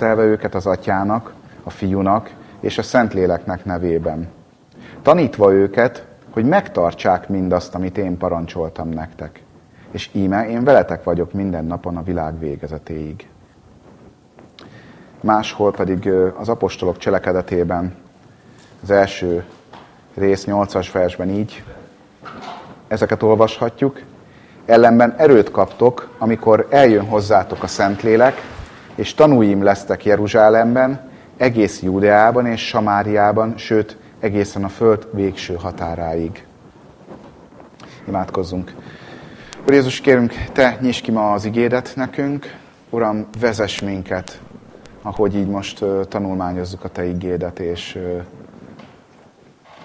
megkeresztelve őket az atyának, a fiúnak és a Szentléleknek nevében. Tanítva őket, hogy megtartsák mindazt, amit én parancsoltam nektek. És íme, én veletek vagyok minden napon a világ végezetéig. Máshol pedig az apostolok cselekedetében az első rész 8-as versben így, ezeket olvashatjuk, ellenben erőt kaptok, amikor eljön hozzátok a Szentlélek, és tanúim lesztek Jeruzsálemben, egész Júdeában és Samáriában, sőt, egészen a föld végső határáig. Imádkozzunk. Úr Jézus, kérünk, Te nyisd ki ma az igédet nekünk. Uram, vezess minket, ahogy így most tanulmányozzuk a Te igédet, és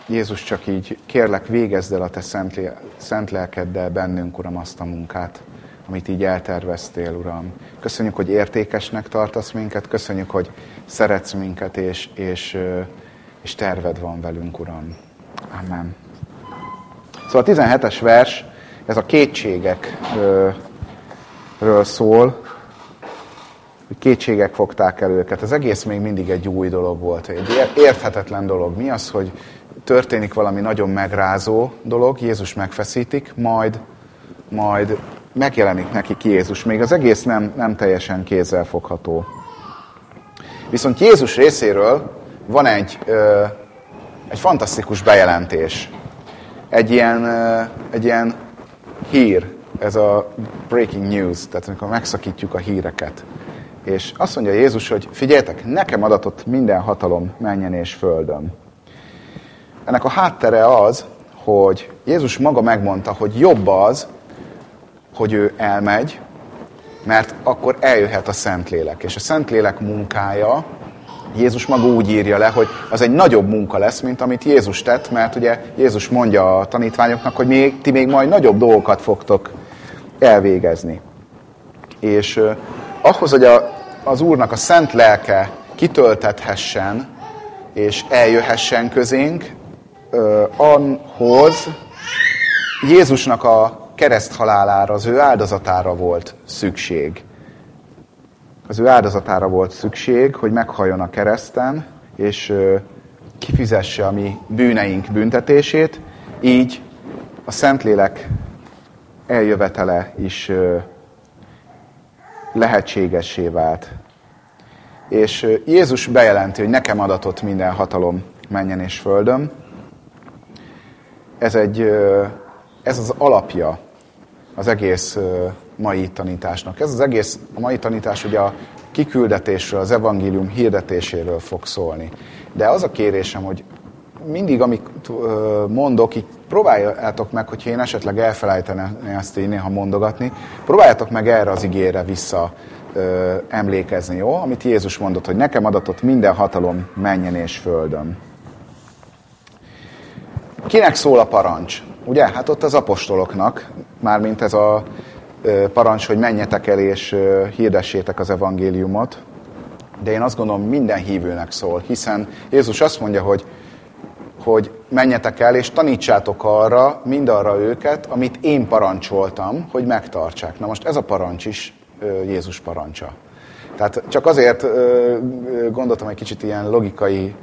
Jézus, csak így kérlek, végezd el a Te szent, szent lelkeddel bennünk, Uram, azt a munkát, amit így elterveztél, Uram. Köszönjük, hogy értékesnek tartasz minket, köszönjük, hogy szeretsz minket, és, és, és terved van velünk, Uram. Amen. Szóval a 17-es vers, ez a kétségekről szól, hogy kétségek fogták el őket. Az egész még mindig egy új dolog volt, egy érthetetlen dolog. Mi az, hogy történik valami nagyon megrázó dolog, Jézus megfeszítik, majd, majd megjelenik neki Jézus. Még az egész nem, nem teljesen kézzelfogható. Viszont Jézus részéről van egy, ö, egy fantasztikus bejelentés. Egy ilyen, ö, egy ilyen hír, ez a breaking news, tehát amikor megszakítjuk a híreket. És azt mondja Jézus, hogy figyeljetek, nekem adatott minden hatalom menjen és földön. Ennek a háttere az, hogy Jézus maga megmondta, hogy jobb az, hogy ő elmegy, mert akkor eljöhet a Szentlélek. És a Szentlélek munkája, Jézus maga úgy írja le, hogy az egy nagyobb munka lesz, mint amit Jézus tett, mert ugye Jézus mondja a tanítványoknak, hogy még, ti még majd nagyobb dolgokat fogtok elvégezni. És uh, ahhoz, hogy a, az Úrnak a szent lelke kitöltethessen, és eljöhessen közénk, uh, anhoz Jézusnak a kereszthalálára, az ő áldozatára volt szükség. Az ő áldozatára volt szükség, hogy meghalljon a kereszten, és kifizesse a mi bűneink büntetését, így a Szentlélek eljövetele is lehetségessé vált. És Jézus bejelenti, hogy nekem adatott minden hatalom menjen és földön. Ez, egy, ez az alapja az egész mai tanításnak. Ez az egész a mai tanítás ugye a kiküldetésről, az evangélium hirdetéséről fog szólni. De az a kérésem, hogy mindig, amit mondok, így próbáljátok meg, hogyha én esetleg elfelejtenem ezt így néha mondogatni, próbáljátok meg erre az igére vissza emlékezni, jó? Amit Jézus mondott, hogy nekem adatott minden hatalom menjen és földön. Kinek szól a parancs? Ugye? Hát ott az apostoloknak, mármint ez a parancs, hogy menjetek el és hirdessétek az evangéliumot. De én azt gondolom, minden hívőnek szól, hiszen Jézus azt mondja, hogy, hogy menjetek el és tanítsátok arra, mindarra őket, amit én parancsoltam, hogy megtartsák. Na most ez a parancs is Jézus parancsa. Tehát csak azért gondoltam egy kicsit ilyen logikai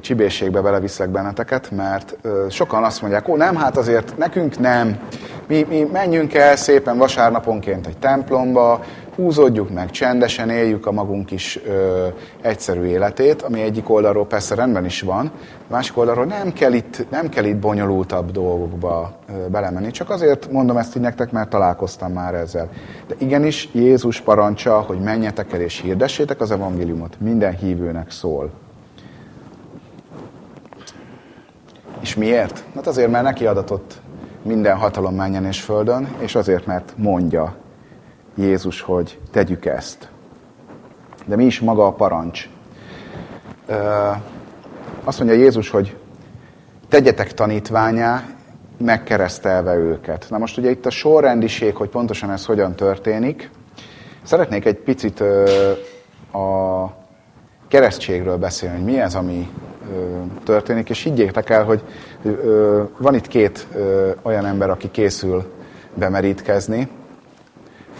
csibészségbe beleviszek benneteket, mert sokan azt mondják, ó nem, hát azért nekünk nem, mi, mi menjünk el szépen vasárnaponként egy templomba, húzódjuk meg, csendesen éljük a magunk kis ö, egyszerű életét, ami egyik oldalról persze rendben is van, másik oldalról nem kell itt, nem kell itt bonyolultabb dolgokba ö, belemenni. Csak azért mondom ezt így nektek, mert találkoztam már ezzel. De igenis Jézus parancsa, hogy menjetek el és hirdessétek az evangéliumot, minden hívőnek szól. És miért? Hát azért, mert neki adatott minden hatalom menjen és földön, és azért, mert mondja Jézus, hogy tegyük ezt. De mi is maga a parancs? Azt mondja Jézus, hogy tegyetek tanítványá, megkeresztelve őket. Na most ugye itt a sorrendiség, hogy pontosan ez hogyan történik. Szeretnék egy picit a keresztségről beszélni, hogy mi ez, ami történik, és higgyétek el, hogy van itt két olyan ember, aki készül bemerítkezni,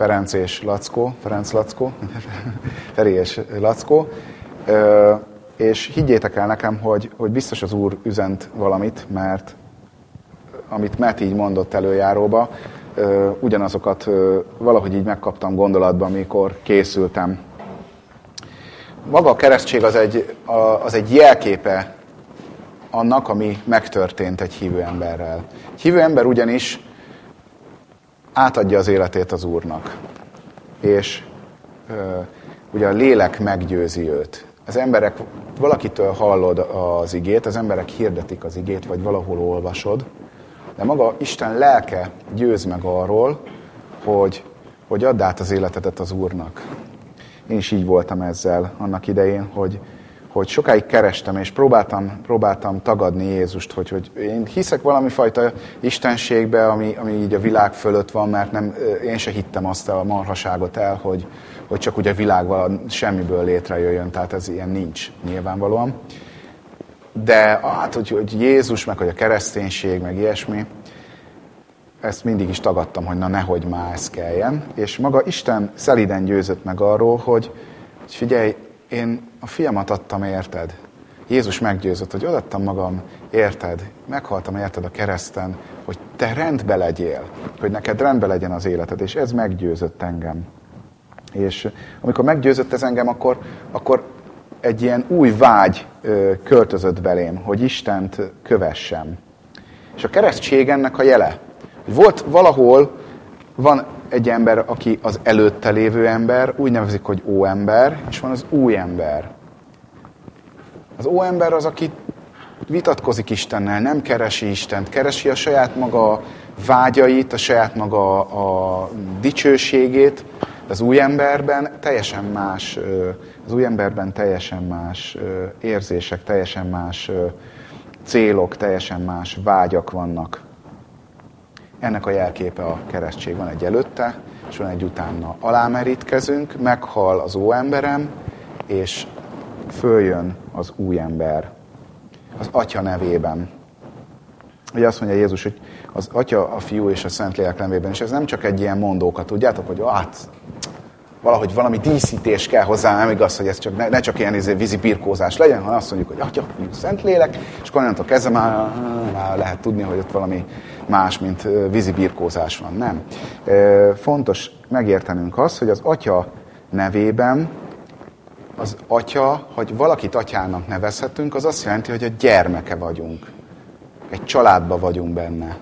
Ferenc és Lackó, Ferenc Lackó, Feri és Lackó, és higgyétek el nekem, hogy, hogy biztos az Úr üzent valamit, mert amit Matt így mondott előjáróba, ugyanazokat valahogy így megkaptam gondolatban, amikor készültem. Maga a keresztség az egy, az egy jelképe annak, ami megtörtént egy hívő emberrel. Egy hívő ember ugyanis átadja az életét az Úrnak. És ugye a lélek meggyőzi őt. Az emberek, valakitől hallod az igét, az emberek hirdetik az igét, vagy valahol olvasod, de maga Isten lelke győz meg arról, hogy, hogy add át az életedet az Úrnak. Én is így voltam ezzel annak idején, hogy, hogy sokáig kerestem, és próbáltam, próbáltam tagadni Jézust, hogy, hogy én hiszek valami fajta istenségbe, ami, ami így a világ fölött van, mert nem, én se hittem azt a marhaságot el, hogy, hogy csak ugye a világ semmiből létrejöjjön, tehát ez ilyen nincs nyilvánvalóan. De hát, hogy, hogy Jézus, meg hogy a kereszténység, meg ilyesmi, ezt mindig is tagadtam, hogy na nehogy már ez kelljen. És maga Isten szeliden győzött meg arról, hogy, hogy figyelj, én a fiamat adtam érted. Jézus meggyőzött, hogy odaadtam magam érted, meghaltam érted a kereszten, hogy te rendbe legyél, hogy neked rendbe legyen az életed, és ez meggyőzött engem. És amikor meggyőzött ez engem, akkor, akkor egy ilyen új vágy költözött belém, hogy Istent kövessem. És a keresztség ennek a jele. Volt valahol, van egy ember, aki az előtte lévő ember, úgy nevezik, hogy óember, és van az új ember. Az óember az, aki vitatkozik Istennel, nem keresi Istent, keresi a saját maga vágyait, a saját maga a dicsőségét, az új emberben teljesen más, az új emberben teljesen más érzések, teljesen más célok, teljesen más vágyak vannak. Ennek a jelképe a keresztség. Van egy előtte, és van egy utána. Alámerítkezünk, meghal az óemberem, és följön az új ember. Az Atya nevében. Ugye azt mondja Jézus, hogy az Atya, a Fiú és a Szentlélek nevében, és ez nem csak egy ilyen mondókat, tudjátok, hogy hát valahogy valami díszítés kell hozzá, nem igaz, hogy ez csak, ne, ne csak ilyen izé, vízi birkózás legyen, hanem azt mondjuk, hogy Atya, Fiú, Szentlélek, és akkor onnantól kezdve már, már lehet tudni, hogy ott valami más, mint vízi birkózás van. Nem. Fontos megértenünk azt, hogy az Atya nevében az atya, hogy valakit atyának nevezhetünk, az azt jelenti, hogy a gyermeke vagyunk. Egy családba vagyunk benne.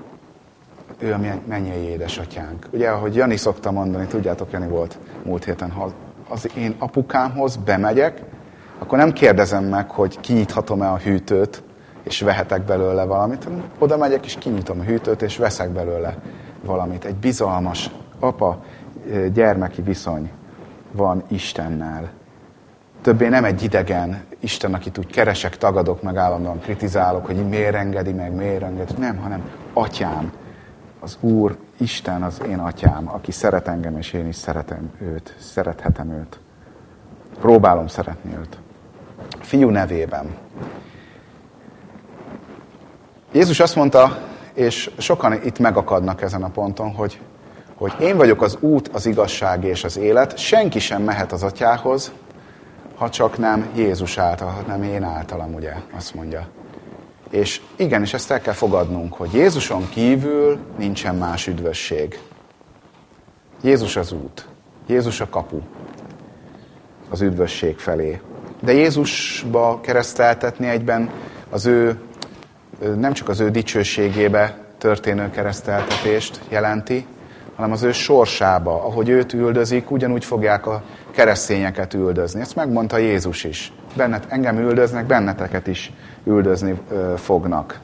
Ő a mennyei édesatyánk. Ugye, ahogy Jani szokta mondani, tudjátok, Jani volt múlt héten, ha az én apukámhoz bemegyek, akkor nem kérdezem meg, hogy kinyithatom-e a hűtőt, és vehetek belőle valamit, oda megyek, és kinyitom a hűtőt, és veszek belőle valamit. Egy bizalmas apa-gyermeki viszony van Istennel. Többé nem egy idegen Isten, akit úgy keresek, tagadok, meg állandóan kritizálok, hogy miért engedi meg, miért engedi. Nem, hanem atyám. Az Úr, Isten az én atyám, aki szeret engem, és én is szeretem őt, szerethetem őt. Próbálom szeretni őt. Fiú nevében. Jézus azt mondta, és sokan itt megakadnak ezen a ponton, hogy, hogy én vagyok az út, az igazság és az élet, senki sem mehet az atyához, ha csak nem Jézus által, ha nem én általam, ugye, azt mondja. És igenis ezt el kell fogadnunk, hogy Jézuson kívül nincsen más üdvösség. Jézus az út. Jézus a kapu az üdvösség felé. De Jézusba kereszteltetni egyben az ő, nem csak az ő dicsőségébe történő kereszteltetést jelenti, hanem az ő sorsába, ahogy őt üldözik, ugyanúgy fogják a keresztényeket üldözni. Ezt megmondta Jézus is. Bennet, engem üldöznek, benneteket is üldözni ö, fognak.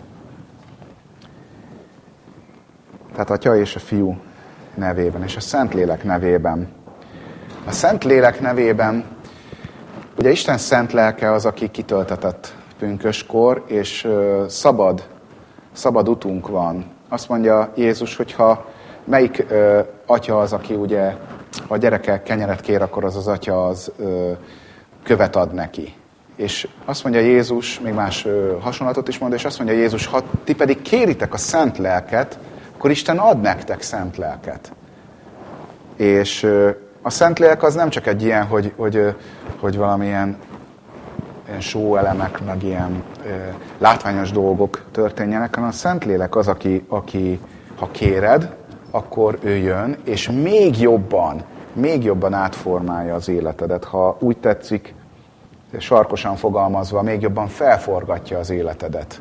Tehát Atya és a Fiú nevében, és a Szentlélek nevében. A Szentlélek nevében, ugye Isten szent lelke az, aki kitöltetett pünköskor, és ö, szabad, szabad utunk van. Azt mondja Jézus, hogyha melyik ö, atya az, aki ugye a gyereke kenyeret kér, akkor az az atya az ö, követ ad neki. És azt mondja Jézus, még más ö, hasonlatot is mond, és azt mondja Jézus, ha ti pedig kéritek a szent lelket, akkor Isten ad nektek szent lelket. És a Szentlélek az nem csak egy ilyen, hogy, hogy, hogy valamilyen ilyen sóelemek, meg ilyen látványos dolgok történjenek, hanem a Szentlélek az, aki, aki ha kéred, akkor ő jön, és még jobban, még jobban átformálja az életedet. Ha úgy tetszik, sarkosan fogalmazva, még jobban felforgatja az életedet,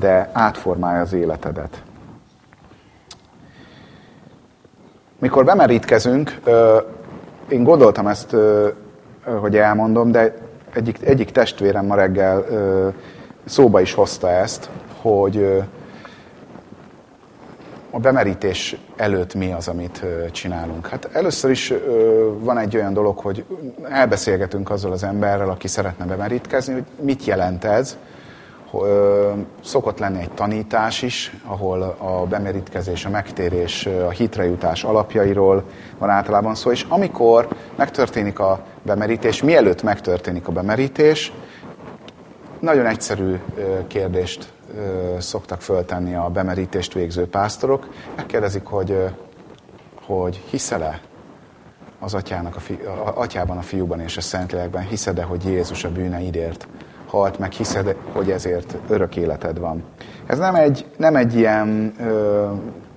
de átformálja az életedet. Mikor bemerítkezünk, én gondoltam ezt, hogy elmondom, de egyik, egyik testvérem ma reggel szóba is hozta ezt, hogy a bemerítés előtt mi az, amit csinálunk? Hát először is van egy olyan dolog, hogy elbeszélgetünk azzal az emberrel, aki szeretne bemerítkezni, hogy mit jelent ez. Szokott lenni egy tanítás is, ahol a bemerítkezés, a megtérés, a hitrejutás alapjairól van általában szó, és amikor megtörténik a bemerítés, mielőtt megtörténik a bemerítés, nagyon egyszerű kérdést szoktak föltenni a bemerítést végző pásztorok. Megkérdezik, hogy, hogy hiszel-e az atyának a, fi, a atyában, a fiúban és a Szentlélekben, hiszed-e, hogy Jézus a bűneidért halt, meg hiszed, hogy ezért örök életed van. Ez nem egy, nem egy ilyen, ö,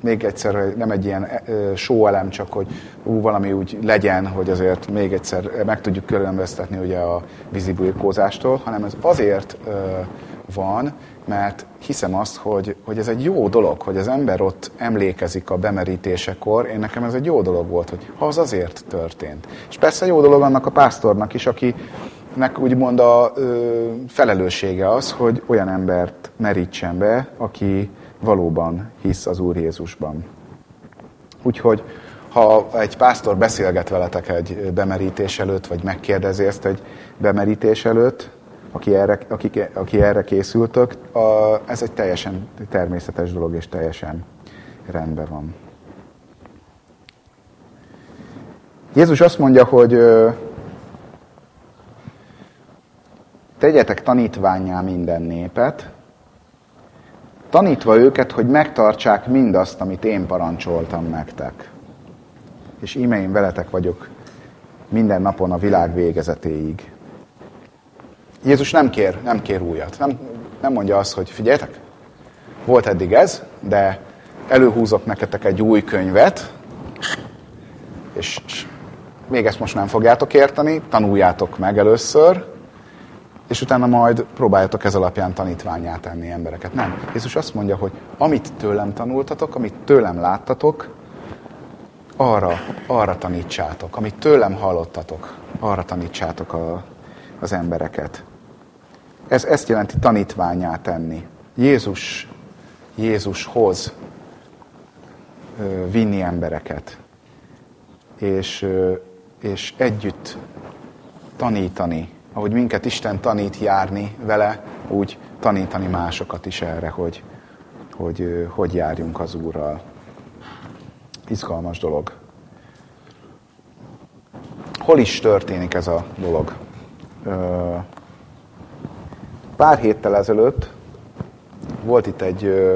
még egyszer, nem egy ilyen sóelem, csak hogy ú, valami úgy legyen, hogy azért még egyszer meg tudjuk különböztetni ugye a vízibulkózástól, hanem ez azért ö, van, mert hiszem azt, hogy, hogy ez egy jó dolog, hogy az ember ott emlékezik a bemerítésekor, én nekem ez egy jó dolog volt, hogy ha az azért történt. És persze jó dolog annak a pásztornak is, akinek úgymond a ö, felelőssége az, hogy olyan embert merítsen be, aki valóban hisz az Úr Jézusban. Úgyhogy ha egy pásztor beszélget veletek egy bemerítés előtt, vagy megkérdezi ezt egy bemerítés előtt, aki erre, akik, aki erre készültök, a, ez egy teljesen természetes dolog, és teljesen rendben van. Jézus azt mondja, hogy tegyetek tanítványá minden népet, tanítva őket, hogy megtartsák mindazt, amit én parancsoltam nektek. És íme én veletek vagyok minden napon a világ végezetéig. Jézus nem kér, nem kér újat. Nem, nem mondja azt, hogy figyeljetek, volt eddig ez, de előhúzok neketek egy új könyvet, és még ezt most nem fogjátok érteni, tanuljátok meg először, és utána majd próbáljátok ez alapján tanítványát tenni embereket. Nem. Jézus azt mondja, hogy amit tőlem tanultatok, amit tőlem láttatok, arra, arra tanítsátok. Amit tőlem hallottatok, arra tanítsátok a, az embereket. Ez ezt jelenti tanítványá tenni. Jézus, Jézushoz vinni embereket. És, és együtt tanítani. Ahogy minket Isten tanít járni vele, úgy tanítani másokat is erre, hogy hogy, hogy járjunk az Úrral. Izgalmas dolog. Hol is történik ez a dolog? Pár héttel ezelőtt volt itt egy ö,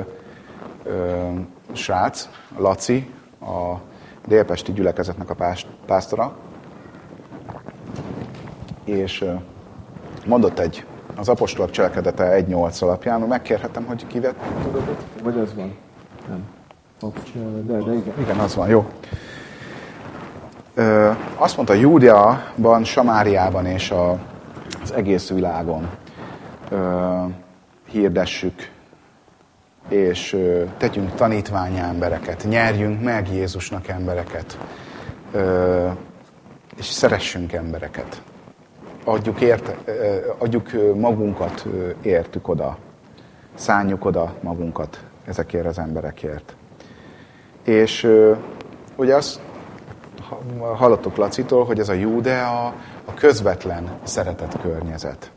ö, srác, Laci, a délpesti gyülekezetnek a pásztora, és mondott egy, az apostolok cselekedete 1.8 alapján, megkérhetem, hogy kivet tudod? Vagy az van? Nem. De, de igen. Igen, az van, jó. Ö, azt mondta, Júdeaban, Samáriában és a, az egész világon ö, hirdessük, és ö, tegyünk tanítványá embereket, nyerjünk meg Jézusnak embereket, ö, és szeressünk embereket. Adjuk, érte, ö, adjuk magunkat értük oda, szálljuk oda magunkat ezekért az emberekért. És ugye azt hallottuk Lacitól, hogy ez a Júdea a közvetlen szeretet környezet.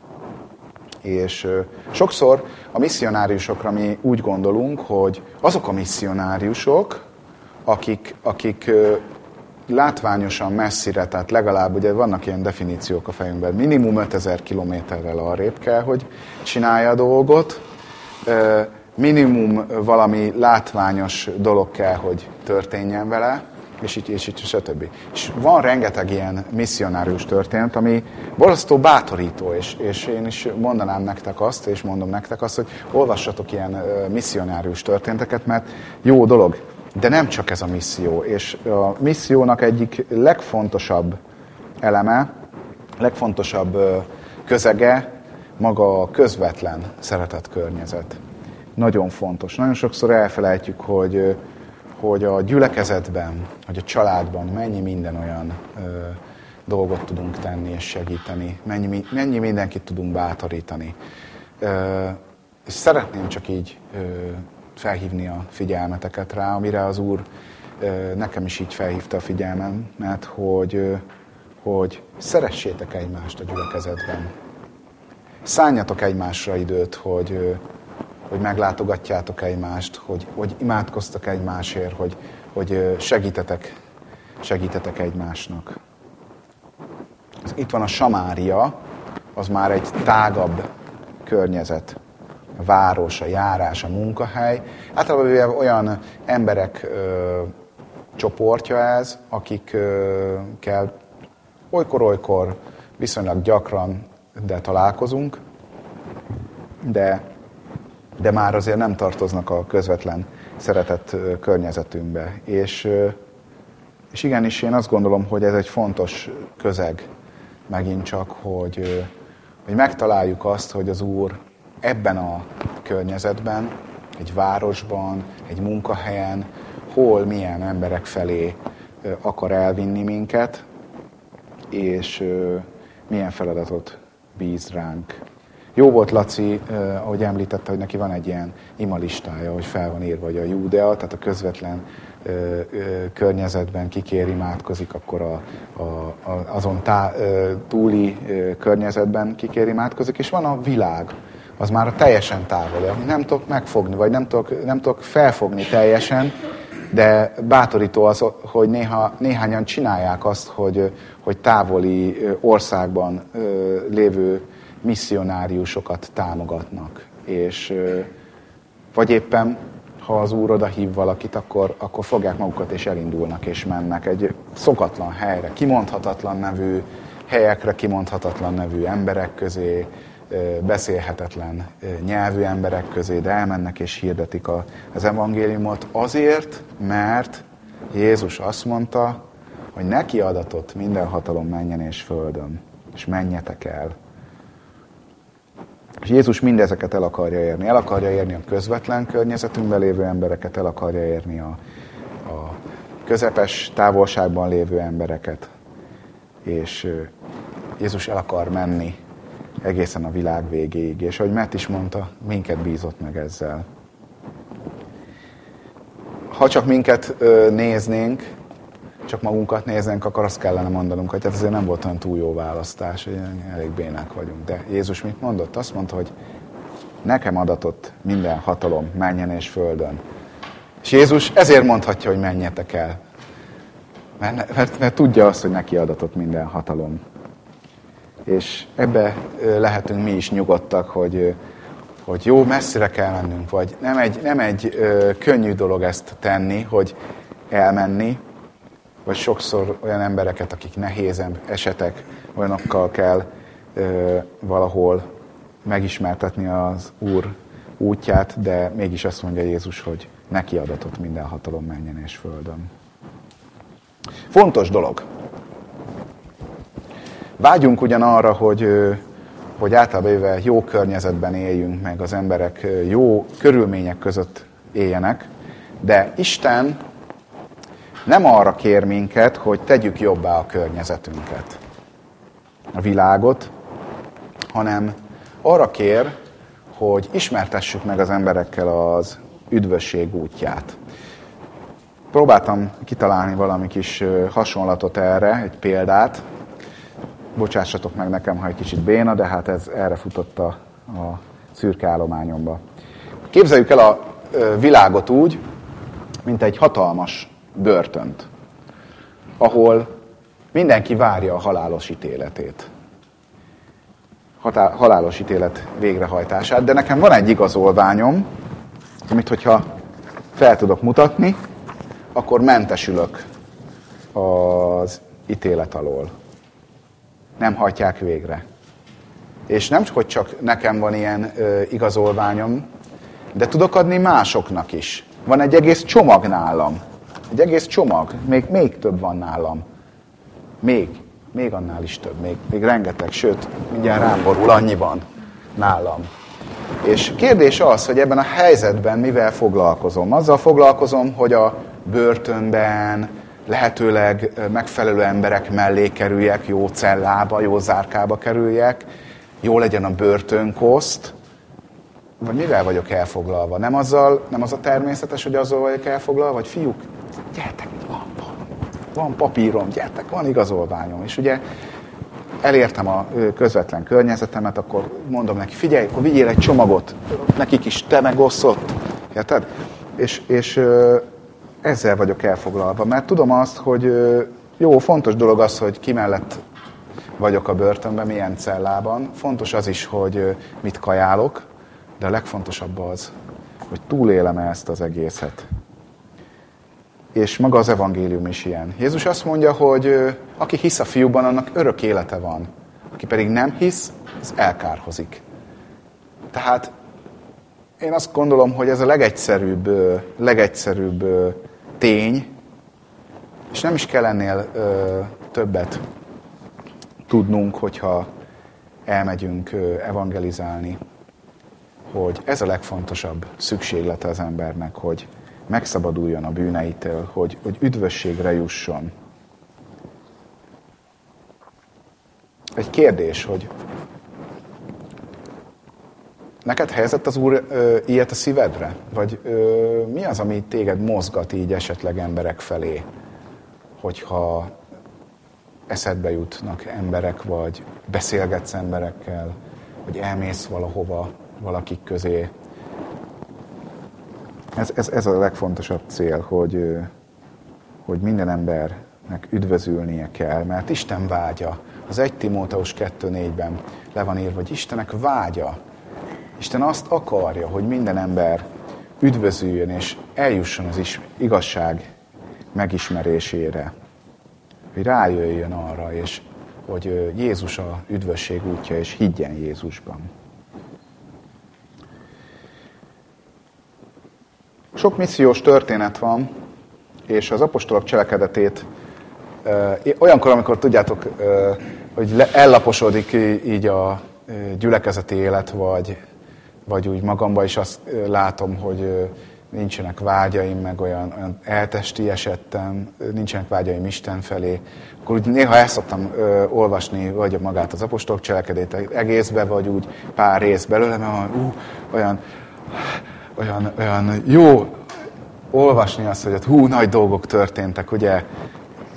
És sokszor a misszionáriusokra mi úgy gondolunk, hogy azok a misszionáriusok, akik, akik látványosan messzire, tehát legalább ugye vannak ilyen definíciók a fejünkben, minimum 5000 kilométerrel arrébb kell, hogy csinálja a dolgot, minimum valami látványos dolog kell, hogy történjen vele, és így, és így, stb. És van rengeteg ilyen misszionárius történet, ami borzasztó bátorító, és, és én is mondanám nektek azt, és mondom nektek azt, hogy olvassatok ilyen misszionárius történeteket, mert jó dolog. De nem csak ez a misszió, és a missziónak egyik legfontosabb eleme, legfontosabb közege maga a közvetlen szeretett környezet. Nagyon fontos. Nagyon sokszor elfelejtjük, hogy hogy a gyülekezetben, hogy a családban mennyi minden olyan ö, dolgot tudunk tenni és segíteni, mennyi, mennyi mindenkit tudunk bátorítani. Ö, és szeretném csak így ö, felhívni a figyelmeteket rá, amire az Úr nekem is így felhívta a figyelmem, mert hogy, hogy szeressétek egymást a gyülekezetben. Szálljatok egymásra időt, hogy, hogy meglátogatjátok egymást, hogy, hogy imádkoztak egymásért, hogy, hogy segítetek, segítetek egymásnak. Itt van a Samária, az már egy tágabb környezet. A város, a járás, a munkahely. Általában olyan emberek ö, csoportja ez, akikkel olykor-olykor viszonylag gyakran de találkozunk, de de már azért nem tartoznak a közvetlen szeretett környezetünkbe. És, és igenis én azt gondolom, hogy ez egy fontos közeg megint csak, hogy, hogy megtaláljuk azt, hogy az Úr ebben a környezetben, egy városban, egy munkahelyen, hol, milyen emberek felé akar elvinni minket, és milyen feladatot bíz ránk. Jó volt Laci, ahogy említette, hogy neki van egy ilyen imalistája, hogy fel van írva, hogy a Júdea, tehát a közvetlen környezetben kikér, imádkozik, akkor a, a, azon tá, túli környezetben kikér, imádkozik, és van a világ, az már teljesen távoli, amit nem tudok megfogni, vagy nem tudok, nem tudok felfogni teljesen, de bátorító az, hogy néha, néhányan csinálják azt, hogy, hogy távoli országban lévő misszionáriusokat támogatnak. És vagy éppen, ha az Úr oda hív valakit, akkor, akkor fogják magukat és elindulnak és mennek egy szokatlan helyre, kimondhatatlan nevű helyekre, kimondhatatlan nevű emberek közé, beszélhetetlen nyelvű emberek közé, de elmennek és hirdetik az evangéliumot azért, mert Jézus azt mondta, hogy neki adatott minden hatalom menjen és földön, és menjetek el. És Jézus mindezeket el akarja érni. El akarja érni a közvetlen környezetünkben lévő embereket, el akarja érni a, a közepes távolságban lévő embereket. És Jézus el akar menni egészen a világ végéig. És ahogy Matt is mondta, minket bízott meg ezzel. Ha csak minket néznénk, csak magunkat néznénk, akkor azt kellene mondanunk, hogy hát ezért nem volt olyan túl jó választás, hogy elég bénák vagyunk. De Jézus mit mondott? Azt mondta, hogy nekem adatott minden hatalom menjen és földön. És Jézus ezért mondhatja, hogy menjetek el. Mert, mert, mert tudja azt, hogy neki adatott minden hatalom. És ebbe lehetünk mi is nyugodtak, hogy, hogy jó, messzire kell mennünk, vagy nem egy, nem egy ö, könnyű dolog ezt tenni, hogy elmenni, vagy sokszor olyan embereket, akik nehéz esetek, olyanokkal kell ö, valahol megismertetni az Úr útját, de mégis azt mondja Jézus, hogy neki adatott minden hatalom menjen és földön. Fontos dolog. Vágyunk ugyan arra, hogy, hogy általában jó környezetben éljünk, meg az emberek jó körülmények között éljenek, de Isten nem arra kér minket, hogy tegyük jobbá a környezetünket, a világot, hanem arra kér, hogy ismertessük meg az emberekkel az üdvösség útját. Próbáltam kitalálni valami kis hasonlatot erre, egy példát. Bocsássatok meg nekem, ha egy kicsit béna, de hát ez erre futott a, a szürke állományomba. Képzeljük el a világot úgy, mint egy hatalmas börtönt, ahol mindenki várja a halálos ítéletét. Hatá- halálos ítélet végrehajtását, de nekem van egy igazolványom, amit hogyha fel tudok mutatni, akkor mentesülök az ítélet alól. Nem hajtják végre. És nem hogy csak nekem van ilyen ö, igazolványom, de tudok adni másoknak is. Van egy egész csomag nálam. Egy egész csomag. Még, még több van nálam. Még. Még annál is több. Még, még rengeteg. Sőt, mindjárt rám borul, annyi van nálam. És kérdés az, hogy ebben a helyzetben mivel foglalkozom. Azzal foglalkozom, hogy a börtönben lehetőleg megfelelő emberek mellé kerüljek, jó cellába, jó zárkába kerüljek, jó legyen a börtönkoszt, vagy mivel vagyok elfoglalva? Nem, azzal, nem az a természetes, hogy azzal vagyok elfoglalva, vagy fiúk, gyertek, van, van, van papírom, gyertek, van igazolványom. És ugye elértem a közvetlen környezetemet, akkor mondom neki, figyelj, akkor vigyél egy csomagot, nekik is te megosztott, érted? És, és ezzel vagyok elfoglalva, mert tudom azt, hogy jó, fontos dolog az, hogy ki mellett vagyok a börtönben, milyen cellában. Fontos az is, hogy mit kajálok, de a legfontosabb az, hogy túlélem -e ezt az egészet. És maga az evangélium is ilyen. Jézus azt mondja, hogy aki hisz a fiúban, annak örök élete van. Aki pedig nem hisz, az elkárhozik. Tehát én azt gondolom, hogy ez a legegyszerűbb, legegyszerűbb tény, és nem is kell ennél többet tudnunk, hogyha elmegyünk evangelizálni, hogy ez a legfontosabb szükséglete az embernek, hogy megszabaduljon a bűneitől, hogy, hogy üdvösségre jusson. Egy kérdés, hogy neked helyezett az Úr ö, ilyet a szívedre? Vagy ö, mi az, ami téged mozgat így esetleg emberek felé, hogyha eszedbe jutnak emberek, vagy beszélgetsz emberekkel, vagy elmész valahova, valakik közé. Ez, ez, ez a legfontosabb cél, hogy, hogy minden embernek üdvözülnie kell, mert Isten vágya. Az 1 Timóteus 2.4-ben le van írva, hogy Istenek vágya. Isten azt akarja, hogy minden ember üdvözüljön és eljusson az is igazság megismerésére hogy rájöjjön arra, és hogy Jézus a üdvösség útja, és higgyen Jézusban. Sok missziós történet van, és az apostolok cselekedetét olyankor, amikor tudjátok, hogy ellaposodik így a gyülekezeti élet, vagy, vagy úgy magamban is azt látom, hogy nincsenek vágyaim, meg olyan, olyan eltesti esettem, nincsenek vágyaim Isten felé, akkor úgy néha el szoktam ö, olvasni, vagy magát az apostolok cselekedét egészbe, vagy úgy pár rész belőle, mert olyan, ú, olyan, olyan, olyan jó olvasni azt, hogy ott hú, nagy dolgok történtek, ugye,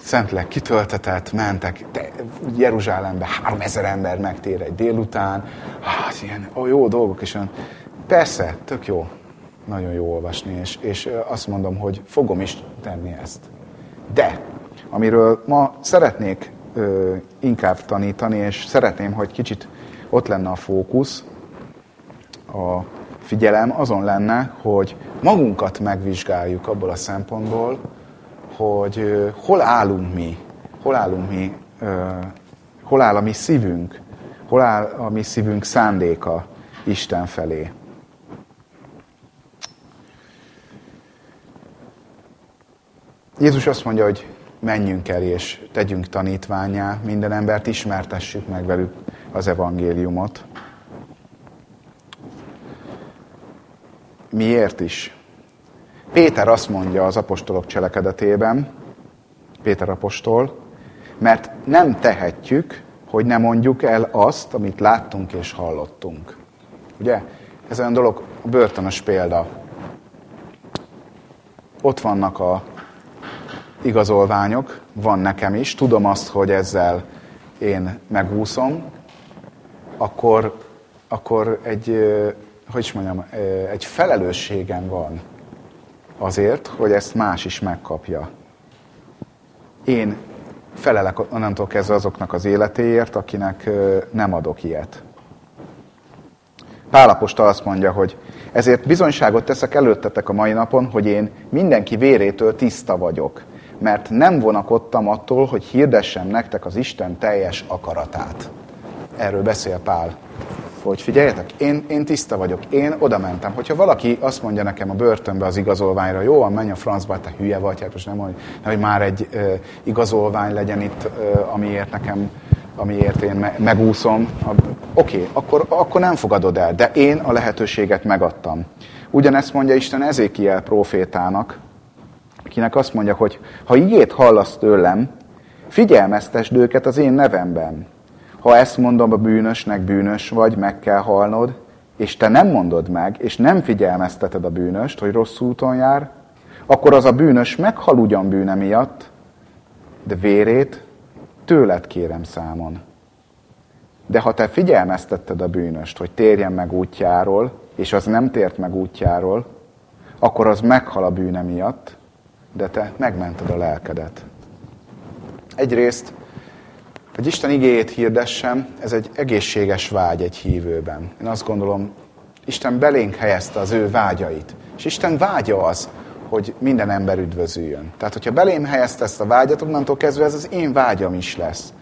Szentleg kitöltetett, mentek de Jeruzsálembe, három ezer ember megtér egy délután, hát ilyen ó, jó dolgok, és olyan, persze, tök jó, nagyon jó olvasni, és, és azt mondom, hogy fogom is tenni ezt. De, amiről ma szeretnék ö, inkább tanítani, és szeretném, hogy kicsit ott lenne a fókusz, a figyelem azon lenne, hogy magunkat megvizsgáljuk abból a szempontból, hogy hol állunk mi, hol állunk mi, hol áll a mi szívünk, hol áll a mi szívünk szándéka Isten felé. Jézus azt mondja, hogy menjünk el és tegyünk tanítványá, minden embert ismertessük meg velük az evangéliumot. Miért is? Péter azt mondja az apostolok cselekedetében, Péter apostol, mert nem tehetjük, hogy ne mondjuk el azt, amit láttunk és hallottunk. Ugye? Ez olyan dolog, a börtönös példa. Ott vannak a igazolványok, van nekem is, tudom azt, hogy ezzel én megúszom, akkor, akkor egy, hogy is mondjam, egy felelősségem van azért, hogy ezt más is megkapja. Én felelek onnantól kezdve azoknak az életéért, akinek nem adok ilyet. Pálapostól azt mondja, hogy ezért bizonyságot teszek előttetek a mai napon, hogy én mindenki vérétől tiszta vagyok. mert nem vonakodtam attól, hogy hirdessem nektek az Isten teljes akaratát. Erről beszél Pál. Hogy figyeljetek, én, én tiszta vagyok, én oda mentem. Hogyha valaki azt mondja nekem a börtönbe az igazolványra, jó, menj a francba, te hülye vagy, hát most nem hogy, hogy már egy uh, igazolvány legyen itt, uh, amiért nekem amiért én me- megúszom, oké, okay, akkor, akkor nem fogadod el, de én a lehetőséget megadtam. Ugyanezt mondja Isten Ezékiel profétának, akinek azt mondja, hogy ha igét hallasz tőlem, figyelmeztesd őket az én nevemben. Ha ezt mondom a bűnösnek, bűnös vagy, meg kell halnod, és te nem mondod meg, és nem figyelmezteted a bűnöst, hogy rossz úton jár, akkor az a bűnös meghal ugyan bűne miatt, de vérét tőled kérem számon. De ha te figyelmeztetted a bűnöst, hogy térjen meg útjáról, és az nem tért meg útjáról, akkor az meghal a bűne miatt, de te megmented a lelkedet. Egyrészt, hogy Isten igéjét hirdessem, ez egy egészséges vágy egy hívőben. Én azt gondolom, Isten belénk helyezte az ő vágyait. És Isten vágya az, hogy minden ember üdvözüljön. Tehát, hogyha belém helyezte ezt a vágyat, onnantól kezdve ez az én vágyam is lesz.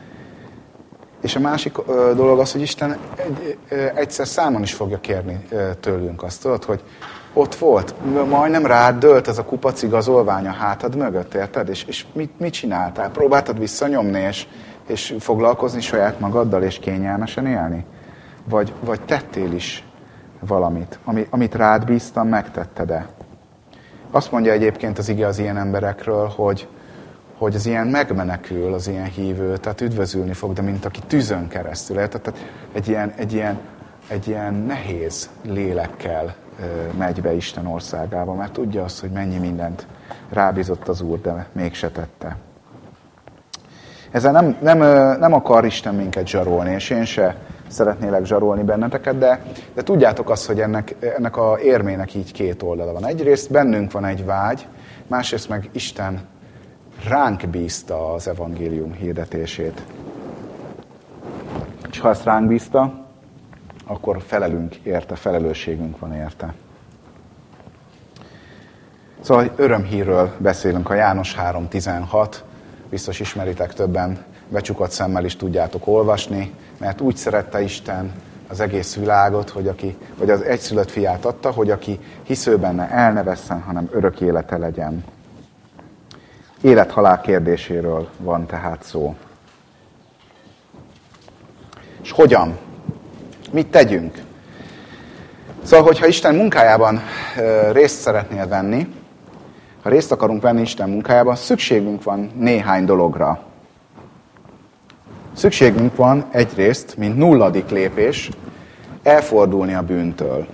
És a másik ö, dolog az, hogy Isten egy, ö, egyszer számon is fogja kérni ö, tőlünk azt, tudod, hogy ott volt, majdnem rád dölt ez a kupac igazolvány a hátad mögött, érted? És, és mit, mit csináltál? Próbáltad visszanyomni, és, és foglalkozni saját magaddal, és kényelmesen élni? Vagy, vagy tettél is valamit, ami, amit rád bíztam, megtetted-e? Azt mondja egyébként az ige az ilyen emberekről, hogy, hogy az ilyen megmenekül, az ilyen hívő, tehát üdvözülni fog, de mint aki tűzön keresztül. Tehát egy ilyen, egy ilyen, egy ilyen nehéz lélekkel megy be Isten országába, mert tudja azt, hogy mennyi mindent rábízott az Úr, de mégse tette. Ezzel nem, nem, nem akar Isten minket zsarolni, és én se szeretnélek zsarolni benneteket, de, de tudjátok azt, hogy ennek, ennek a érmének így két oldala van. Egyrészt bennünk van egy vágy, másrészt meg Isten ránk bízta az evangélium hirdetését. És ha ezt ránk bízta, akkor felelünk érte, felelősségünk van érte. Szóval örömhírről beszélünk, a János 3.16, biztos ismeritek többen, becsukott szemmel is tudjátok olvasni, mert úgy szerette Isten az egész világot, hogy aki, vagy az egyszülött fiát adta, hogy aki hisző benne el ne vesszen, hanem örök élete legyen. Élethalál kérdéséről van tehát szó. És hogyan? Mit tegyünk? Szóval, hogyha Isten munkájában részt szeretnél venni, ha részt akarunk venni Isten munkájában, szükségünk van néhány dologra. Szükségünk van egyrészt, mint nulladik lépés, elfordulni a bűntől.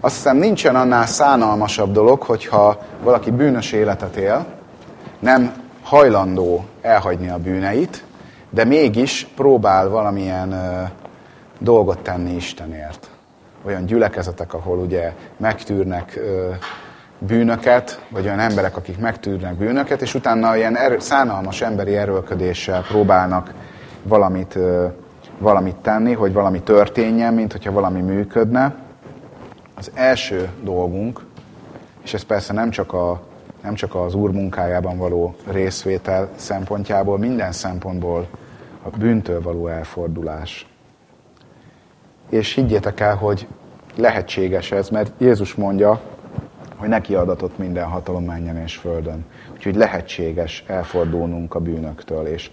Azt hiszem nincsen annál szánalmasabb dolog, hogyha valaki bűnös életet él, nem hajlandó elhagyni a bűneit, de mégis próbál valamilyen ö, dolgot tenni Istenért. Olyan gyülekezetek, ahol ugye megtűrnek ö, bűnöket, vagy olyan emberek, akik megtűrnek bűnöket, és utána ilyen erő, szánalmas emberi erőlködéssel próbálnak valamit, valamit tenni, hogy valami történjen, mint hogyha valami működne. Az első dolgunk, és ez persze nem csak, a, nem csak az Úr munkájában való részvétel szempontjából, minden szempontból a bűntől való elfordulás. És higgyétek el, hogy lehetséges ez, mert Jézus mondja, hogy neki adatott minden hatalom menjen és földön. Úgyhogy lehetséges elfordulnunk a bűnöktől, és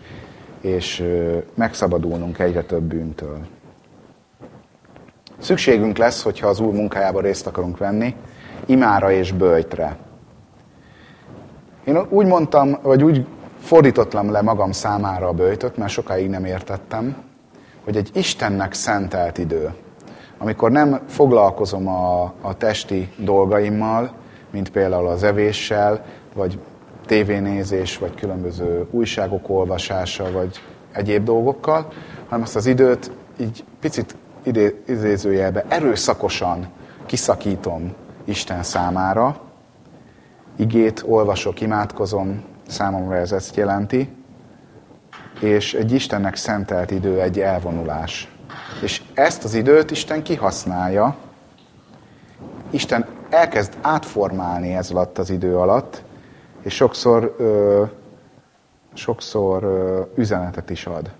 és megszabadulnunk egyre több bűntől. Szükségünk lesz, hogyha az Úr munkájába részt akarunk venni, imára és bőjtre. Én úgy mondtam, vagy úgy fordítottam le magam számára a bőjtöt, mert sokáig nem értettem, hogy egy Istennek szentelt idő, amikor nem foglalkozom a, a testi dolgaimmal, mint például az evéssel, vagy tévénézés, vagy különböző újságok olvasása, vagy egyéb dolgokkal, hanem azt az időt így picit idé, idézőjelbe erőszakosan kiszakítom Isten számára, igét olvasok, imádkozom, számomra ez ezt jelenti, és egy Istennek szentelt idő, egy elvonulás. És ezt az időt Isten kihasználja, Isten elkezd átformálni ez alatt az idő alatt, és sokszor ö, sokszor üzenetet is ad.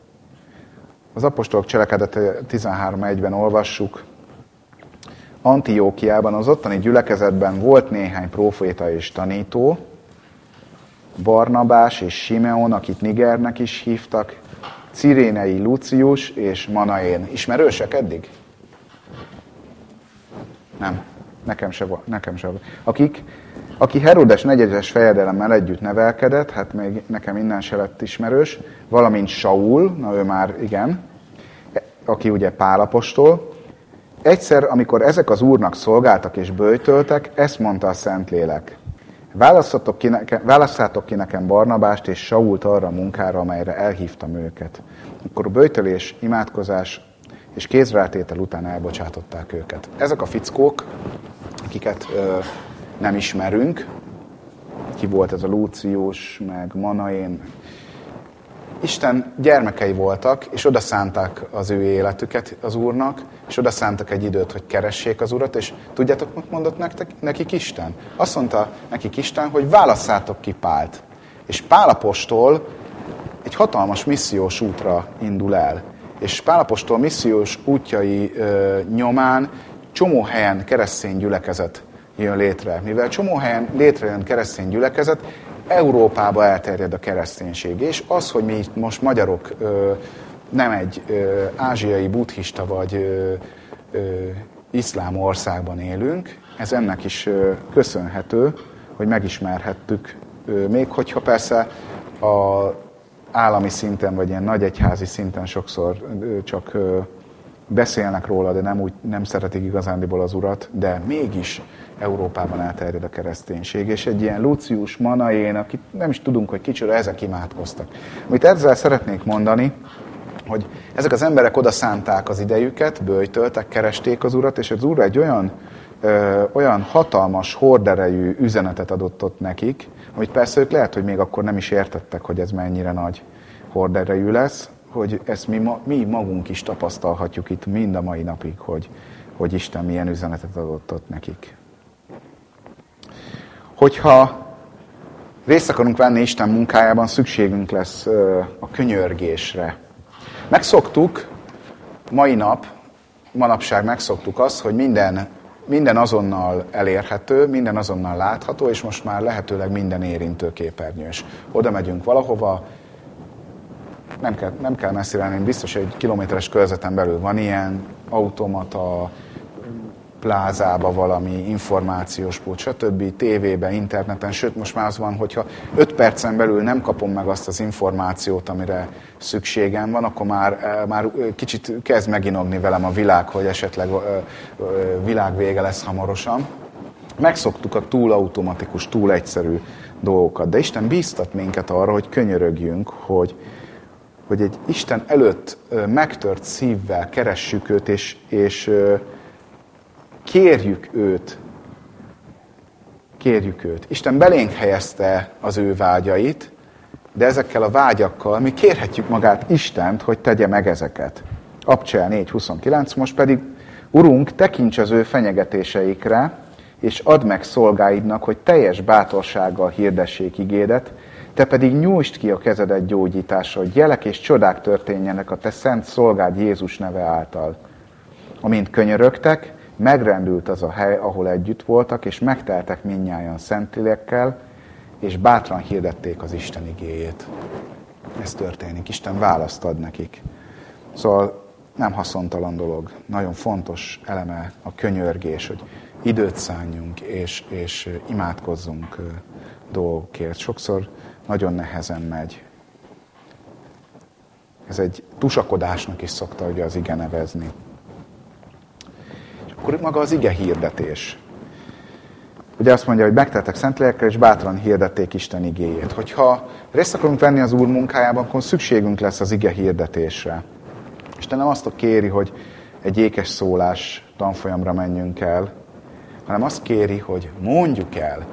Az apostolok cselekedete 13.1-ben olvassuk, Antiókiában, az ottani gyülekezetben volt néhány próféta és tanító, Barnabás és Simeon, akit Nigernek is hívtak, Cirénei Lucius és Manaén. Ismerősek eddig? Nem, nekem se, nekem se. Akik, aki Herodes negyedes fejedelemmel együtt nevelkedett, hát még nekem innen se lett ismerős, valamint Saul, na ő már igen, aki ugye Pálapostól. Egyszer, amikor ezek az úrnak szolgáltak és bőjtöltek, ezt mondta a Szentlélek. Választhatok ki, nekem, ki nekem Barnabást és Sault arra a munkára, amelyre elhívtam őket. Akkor a bőjtölés, imádkozás és kézrátétel után elbocsátották őket. Ezek a fickók, akiket ö, nem ismerünk, ki volt ez a Lúcius, meg Manaén, Isten gyermekei voltak, és oda szánták az ő életüket az Úrnak, és oda szántak egy időt, hogy keressék az Urat, és tudjátok, mit mondott nektek, nekik Isten? Azt mondta nekik Isten, hogy válasszátok ki Pált. És Pálapostól egy hatalmas missziós útra indul el. És Pálapostól missziós útjai ö, nyomán csomó helyen keresztény gyülekezet jön létre. Mivel csomó helyen létrejön keresztény gyülekezet, Európába elterjed a kereszténység. És az, hogy mi itt most magyarok nem egy ázsiai buddhista vagy iszlám országban élünk, ez ennek is köszönhető, hogy megismerhettük, még hogyha persze a állami szinten, vagy ilyen nagy egyházi szinten sokszor csak beszélnek róla, de nem, úgy, nem szeretik igazándiból az urat, de mégis Európában elterjed a kereszténység. És egy ilyen Lucius Manaén, akit nem is tudunk, hogy kicsoda, ezek imádkoztak. Amit ezzel szeretnék mondani, hogy ezek az emberek oda szánták az idejüket, bőjtöltek, keresték az urat, és az úr egy olyan, ö, olyan hatalmas, horderejű üzenetet adott ott nekik, amit persze ők lehet, hogy még akkor nem is értettek, hogy ez mennyire nagy horderejű lesz, hogy ezt mi, ma, mi magunk is tapasztalhatjuk itt mind a mai napig, hogy, hogy Isten milyen üzenetet adott ott nekik. Hogyha részt akarunk venni Isten munkájában, szükségünk lesz a könyörgésre. Megszoktuk, mai nap, manapság megszoktuk azt, hogy minden, minden azonnal elérhető, minden azonnal látható, és most már lehetőleg minden érintőképernyős. Oda megyünk valahova, nem kell, nem kell messzire lenni, biztos egy kilométeres körzeten belül van ilyen automata, plázába valami információs pult, stb. tévében, interneten, sőt most már az van, hogyha 5 percen belül nem kapom meg azt az információt, amire szükségem van, akkor már, eh, már kicsit kezd meginogni velem a világ, hogy esetleg világ vége lesz hamarosan. Megszoktuk a túl automatikus, túl egyszerű dolgokat, de Isten bíztat minket arra, hogy könyörögjünk, hogy, hogy egy Isten előtt megtört szívvel keressük őt, és, és kérjük őt, kérjük őt. Isten belénk helyezte az ő vágyait, de ezekkel a vágyakkal mi kérhetjük magát Istent, hogy tegye meg ezeket. Abcsel 4.29, most pedig Urunk, tekints az ő fenyegetéseikre, és add meg szolgáidnak, hogy teljes bátorsággal hirdessék igédet, te pedig nyújtsd ki a kezedet gyógyításra, hogy jelek és csodák történjenek a te szent szolgád Jézus neve által. Amint könyörögtek, megrendült az a hely, ahol együtt voltak, és megteltek minnyáján szentilekkel, és bátran hirdették az Isten igéjét. Ez történik. Isten választ ad nekik. Szóval nem haszontalan dolog. Nagyon fontos eleme a könyörgés, hogy időt szálljunk, és, és imádkozzunk dolgokért. Sokszor nagyon nehezen megy. Ez egy tusakodásnak is szokta ugye az ige nevezni. És akkor maga az ige hirdetés. Ugye azt mondja, hogy megteltek szentlélekkel, és bátran hirdették Isten igéjét. Hogyha részt akarunk venni az Úr munkájában, akkor szükségünk lesz az ige hirdetésre. Isten nem azt kéri, hogy egy ékes szólás tanfolyamra menjünk el, hanem azt kéri, hogy mondjuk el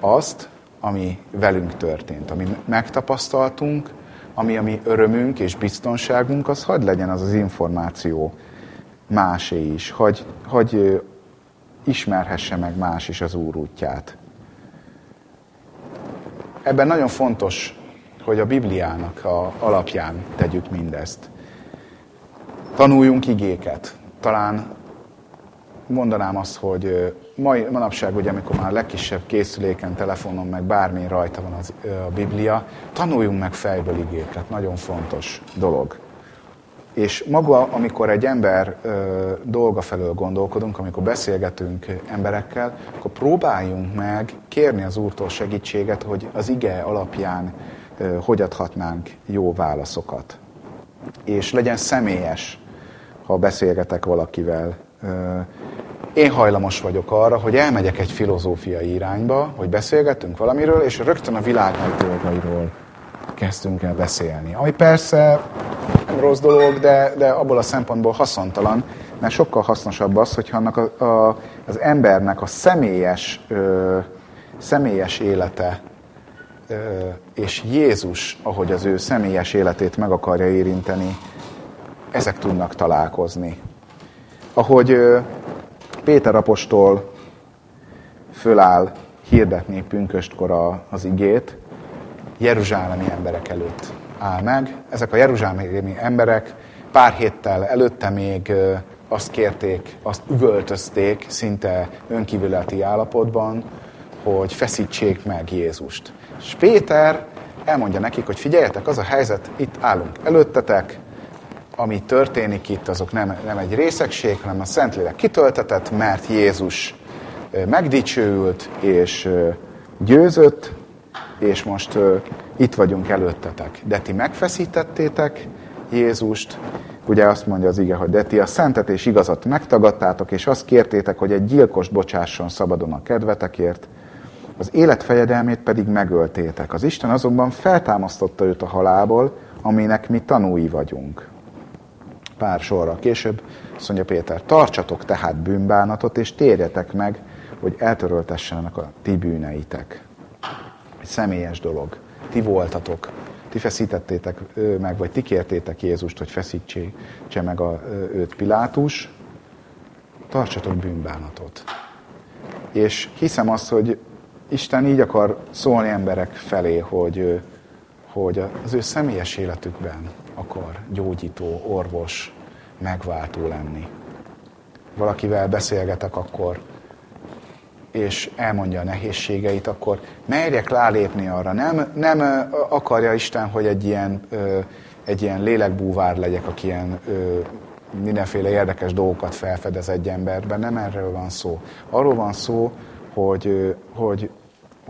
azt, ami velünk történt, ami megtapasztaltunk, ami a mi örömünk és biztonságunk, az hagy legyen az az információ másé is, hogy, hogy ismerhesse meg más is az Úr útját. Ebben nagyon fontos hogy a Bibliának a alapján tegyük mindezt. Tanuljunk igéket. Talán mondanám azt, hogy mai, manapság, ugye, amikor már a legkisebb készüléken, telefonon, meg bármi rajta van az, a Biblia, tanuljunk meg fejből igéket. Nagyon fontos dolog. És maga, amikor egy ember ö, dolga felől gondolkodunk, amikor beszélgetünk emberekkel, akkor próbáljunk meg kérni az Úrtól segítséget, hogy az ige alapján ö, hogy adhatnánk jó válaszokat. És legyen személyes, ha beszélgetek valakivel. Ö, én hajlamos vagyok arra, hogy elmegyek egy filozófiai irányba, hogy beszélgetünk valamiről, és rögtön a világ nagy dolgairól kezdtünk el beszélni. Ami persze nem rossz dolog, de, de abból a szempontból haszontalan, mert sokkal hasznosabb az, hogyha annak a, a, az embernek a személyes, ö, személyes élete ö, és Jézus, ahogy az ő személyes életét meg akarja érinteni, ezek tudnak találkozni. Ahogy ö, Péter apostol föláll hirdetni pünköstkor az igét, jeruzsálemi emberek előtt áll meg. Ezek a jeruzsálemi emberek pár héttel előtte még azt kérték, azt üvöltözték szinte önkívületi állapotban, hogy feszítsék meg Jézust. És Péter elmondja nekik, hogy figyeljetek, az a helyzet, itt állunk előttetek, ami történik itt, azok nem, nem egy részegség, hanem a Szentlélek kitöltetett, mert Jézus megdicsőült és győzött, és most itt vagyunk előttetek. De ti megfeszítettétek Jézust, ugye azt mondja az ige, hogy de ti a szentet és igazat megtagadtátok, és azt kértétek, hogy egy gyilkos bocsásson szabadon a kedvetekért, az élet fejedelmét pedig megöltétek. Az Isten azonban feltámasztotta őt a halálból, aminek mi tanúi vagyunk. Pár sorra később azt mondja Péter, tartsatok tehát bűnbánatot, és térjetek meg, hogy eltöröltessenek a ti bűneitek. Egy személyes dolog ti voltatok, ti feszítettétek meg, vagy ti kértétek Jézust, hogy feszítse meg a, őt Pilátus, tartsatok bűnbánatot. És hiszem azt, hogy Isten így akar szólni emberek felé, hogy, hogy az ő személyes életükben akar gyógyító, orvos, megváltó lenni. Valakivel beszélgetek, akkor és elmondja a nehézségeit, akkor merjek rálépni arra. Nem, nem akarja Isten, hogy egy ilyen, egy ilyen lélekbúvár legyek, aki ilyen mindenféle érdekes dolgokat felfedez egy emberben. Nem erről van szó. Arról van szó, hogy, hogy,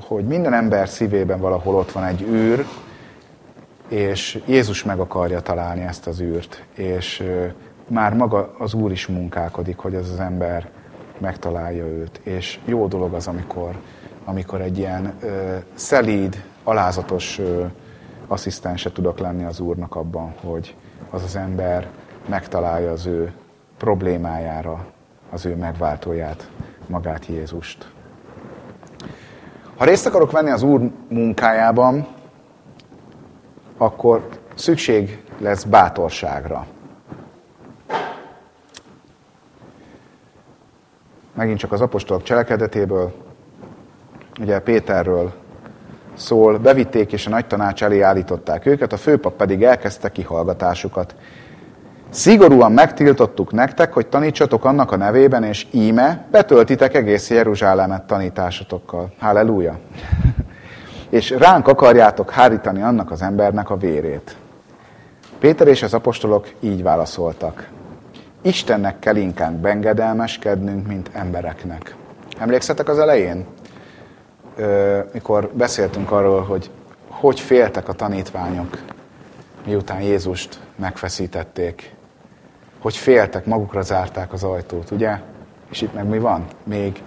hogy minden ember szívében valahol ott van egy űr, és Jézus meg akarja találni ezt az űrt, és már maga az Úr is munkálkodik, hogy ez az ember megtalálja őt. És jó dolog az, amikor, amikor egy ilyen ö, szelíd, alázatos ö, asszisztense tudok lenni az Úrnak abban, hogy az az ember megtalálja az ő problémájára az ő megváltóját, magát Jézust. Ha részt akarok venni az Úr munkájában, akkor szükség lesz bátorságra. megint csak az apostolok cselekedetéből, ugye Péterről szól, bevitték és a nagy tanács elé állították őket, a főpap pedig elkezdte kihallgatásukat. Szigorúan megtiltottuk nektek, hogy tanítsatok annak a nevében, és íme betöltitek egész Jeruzsálemet tanításotokkal. Halleluja! És ránk akarjátok hárítani annak az embernek a vérét. Péter és az apostolok így válaszoltak. Istennek kell inkább bengedelmeskednünk, mint embereknek. Emlékszetek az elején? Mikor beszéltünk arról, hogy hogy féltek a tanítványok, miután Jézust megfeszítették. Hogy féltek, magukra zárták az ajtót, ugye? És itt meg mi van? Még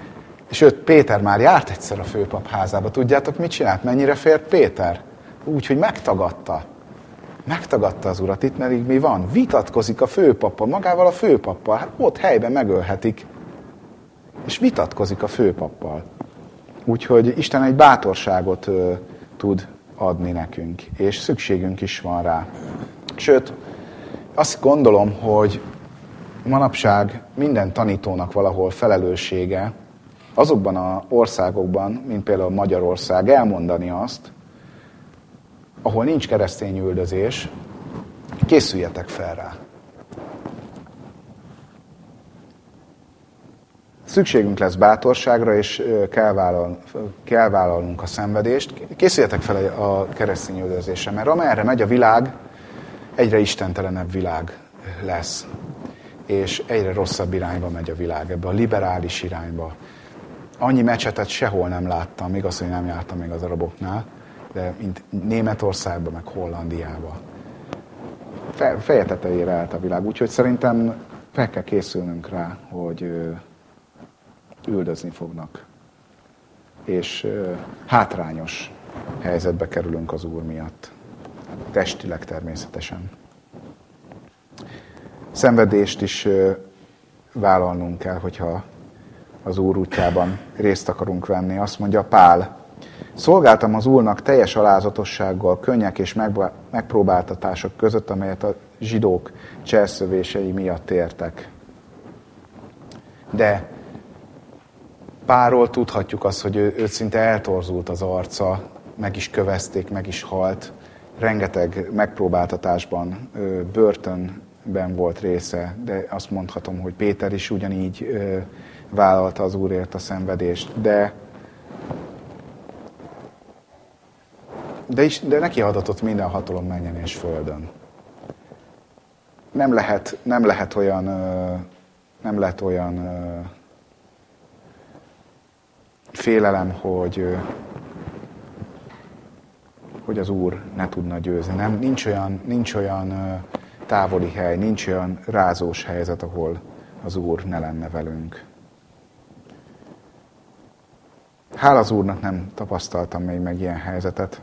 Sőt, Péter már járt egyszer a főpap házába. Tudjátok, mit csinált? Mennyire fért Péter? Úgy, hogy megtagadta megtagadta az urat, itt pedig mi van? Vitatkozik a főpapa, magával a főpappal, hát ott helyben megölhetik. És vitatkozik a főpappal. Úgyhogy Isten egy bátorságot ö, tud adni nekünk, és szükségünk is van rá. Sőt, azt gondolom, hogy manapság minden tanítónak valahol felelőssége azokban az országokban, mint például Magyarország, elmondani azt, ahol nincs keresztény üldözés, készüljetek fel rá. Szükségünk lesz bátorságra, és kell, vállal, kell vállalnunk a szenvedést. Készüljetek fel a keresztény üldözésre, mert amerre megy a világ, egyre istentelenebb világ lesz. És egyre rosszabb irányba megy a világ, ebbe a liberális irányba. Annyi mecsetet sehol nem láttam, igaz, hogy nem jártam még az araboknál, de mint Németországban, meg Hollandiában. Feje tetejére állt a világ, úgyhogy szerintem fel kell készülnünk rá, hogy üldözni fognak. És hátrányos helyzetbe kerülünk az Úr miatt. Testileg természetesen. Szenvedést is vállalnunk kell, hogyha az Úr útjában részt akarunk venni. Azt mondja Pál, szolgáltam az Úrnak teljes alázatossággal, könnyek és megpróbáltatások között, amelyet a zsidók cselszövései miatt értek. De Párról tudhatjuk azt, hogy ő, őt szinte eltorzult az arca, meg is kövezték, meg is halt. Rengeteg megpróbáltatásban, börtönben volt része, de azt mondhatom, hogy Péter is ugyanígy vállalta az Úrért a szenvedést. De, de, is, de neki adatott minden hatalom menjen és földön. Nem lehet, nem lehet olyan, nem lehet olyan félelem, hogy, hogy az Úr ne tudna győzni. Nem, nincs, olyan, nincs olyan távoli hely, nincs olyan rázós helyzet, ahol az Úr ne lenne velünk. Hál' az Úrnak nem tapasztaltam még meg ilyen helyzetet,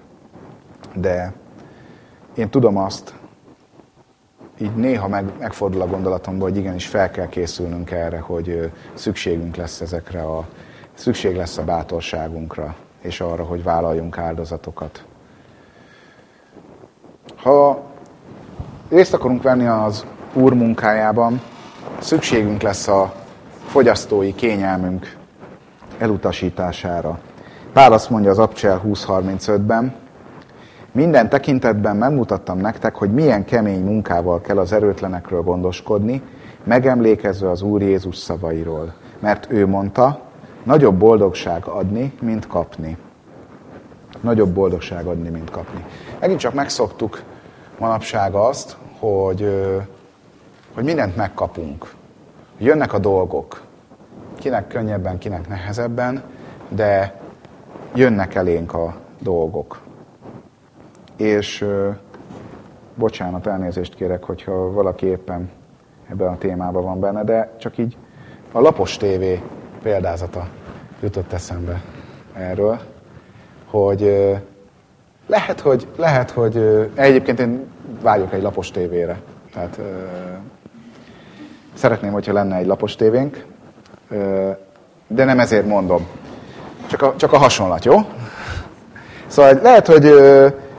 de én tudom azt, így néha meg, megfordul a gondolatomból, hogy igenis fel kell készülnünk erre, hogy szükségünk lesz ezekre a Szükség lesz a bátorságunkra, és arra, hogy vállaljunk áldozatokat. Ha részt akarunk venni az Úr munkájában, szükségünk lesz a fogyasztói kényelmünk elutasítására. Pál azt mondja az Abcsel 20.35-ben, minden tekintetben megmutattam nektek, hogy milyen kemény munkával kell az erőtlenekről gondoskodni, megemlékezve az Úr Jézus szavairól. Mert ő mondta, Nagyobb boldogság adni, mint kapni. Nagyobb boldogság adni, mint kapni. Megint csak megszoktuk manapság azt, hogy, hogy mindent megkapunk. Jönnek a dolgok. Kinek könnyebben, kinek nehezebben, de jönnek elénk a dolgok. És bocsánat, elnézést kérek, hogyha valaki éppen ebben a témában van benne, de csak így a lapos tévé példázata jutott eszembe erről, hogy lehet, hogy, lehet, hogy egyébként én vágyok egy lapos tévére. Tehát szeretném, hogyha lenne egy lapos tévénk, de nem ezért mondom. Csak a, csak a hasonlat, jó? Szóval lehet, hogy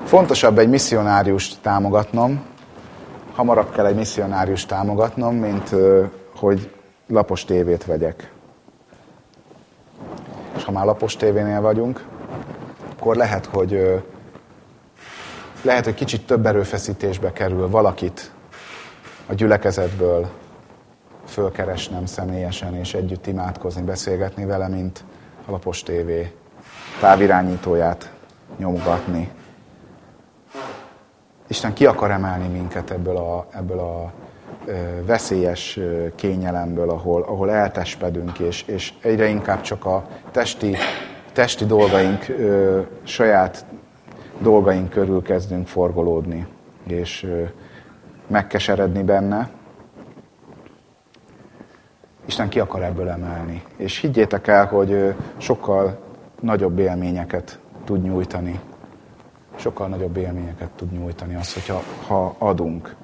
fontosabb egy misszionáriust támogatnom, hamarabb kell egy misszionáriust támogatnom, mint hogy lapos tévét vegyek és ha már lapos tévénél vagyunk, akkor lehet, hogy lehet, hogy kicsit több erőfeszítésbe kerül valakit a gyülekezetből fölkeresnem személyesen, és együtt imádkozni, beszélgetni vele, mint a lapos tévé távirányítóját nyomogatni. Isten ki akar emelni minket ebből a, ebből a veszélyes kényelemből, ahol, ahol eltespedünk, és, és egyre inkább csak a testi, testi dolgaink, saját dolgaink körül kezdünk forgolódni, és ö, megkeseredni benne. Isten ki akar ebből emelni. És higgyétek el, hogy sokkal nagyobb élményeket tud nyújtani. Sokkal nagyobb élményeket tud nyújtani az, hogyha ha adunk.